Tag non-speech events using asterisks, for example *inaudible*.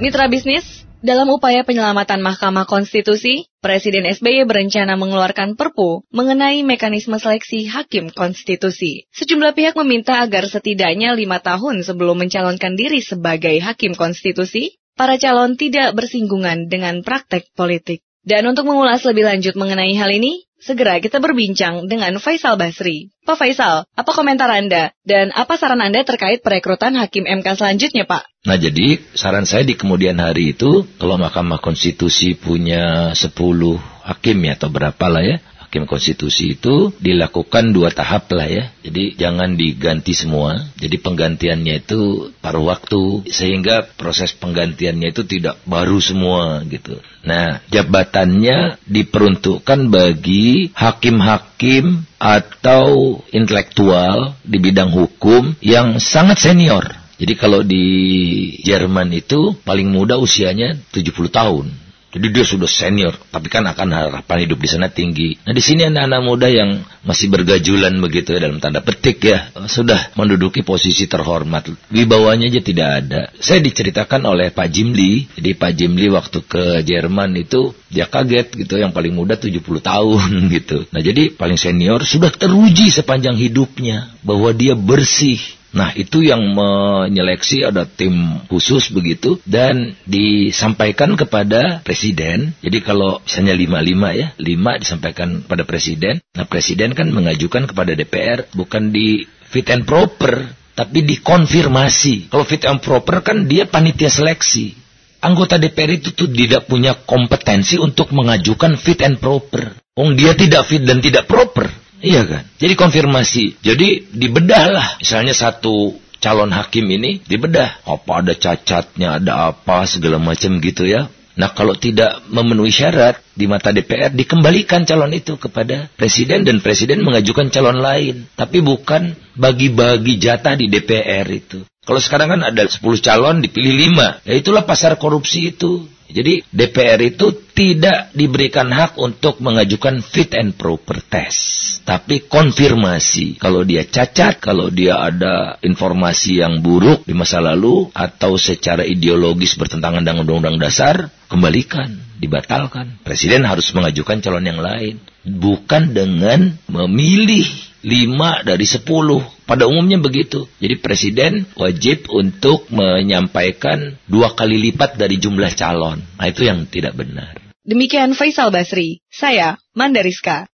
Mitra bisnis, dalam upaya penyelamatan Mahkamah Konstitusi, Presiden SBY berencana mengeluarkan perpu mengenai mekanisme seleksi hakim konstitusi. Sejumlah pihak meminta agar setidaknya lima tahun sebelum mencalonkan diri sebagai hakim konstitusi, para calon tidak bersinggungan dengan praktek politik. Dan untuk mengulas lebih lanjut mengenai hal ini, segera kita berbincang dengan Faisal Basri. Pak Faisal, apa komentar Anda dan apa saran Anda terkait perekrutan hakim MK selanjutnya, Pak? Nah, jadi saran saya di kemudian hari itu, kalau Mahkamah Konstitusi punya 10 hakim ya atau berapa lah ya, hakim konstitusi itu dilakukan dua tahap lah ya. Jadi jangan diganti semua. Jadi penggantiannya itu paruh waktu sehingga proses penggantiannya itu tidak baru semua gitu. Nah, jabatannya diperuntukkan bagi hakim-hakim atau intelektual di bidang hukum yang sangat senior. Jadi kalau di Jerman itu paling muda usianya 70 tahun. Jadi dia sudah senior, tapi kan akan harapan hidup di sana tinggi. Nah di sini anak-anak muda yang masih bergajulan begitu ya dalam tanda petik ya, sudah menduduki posisi terhormat. Wibawanya aja tidak ada. Saya diceritakan oleh Pak Jimli, jadi Pak Jimli waktu ke Jerman itu dia kaget gitu, yang paling muda 70 tahun *laughs* gitu. Nah jadi paling senior sudah teruji sepanjang hidupnya bahwa dia bersih, Nah itu yang menyeleksi ada tim khusus begitu dan disampaikan kepada presiden. Jadi kalau misalnya lima-lima ya, lima disampaikan pada presiden. Nah presiden kan mengajukan kepada DPR bukan di fit and proper, tapi dikonfirmasi. Kalau fit and proper kan dia panitia seleksi. Anggota DPR itu tuh tidak punya kompetensi untuk mengajukan fit and proper. Oh dia tidak fit dan tidak proper. Iya kan? Jadi konfirmasi. Jadi dibedahlah. Misalnya satu calon hakim ini dibedah. Apa ada cacatnya, ada apa, segala macam gitu ya. Nah kalau tidak memenuhi syarat di mata DPR dikembalikan calon itu kepada presiden dan presiden mengajukan calon lain. Tapi bukan bagi-bagi jatah di DPR itu. Kalau sekarang kan ada 10 calon dipilih 5. Ya itulah pasar korupsi itu. Jadi DPR itu tidak diberikan hak untuk mengajukan fit and proper test. Tapi konfirmasi. Kalau dia cacat, kalau dia ada informasi yang buruk di masa lalu, atau secara ideologis bertentangan dengan undang-undang dasar, kembalikan, dibatalkan. Presiden harus mengajukan calon yang lain. Bukan dengan memilih lima dari sepuluh. Pada umumnya begitu. Jadi presiden wajib untuk menyampaikan dua kali lipat dari jumlah calon. Nah itu yang tidak benar. Demikian Faisal Basri. Saya Mandariska.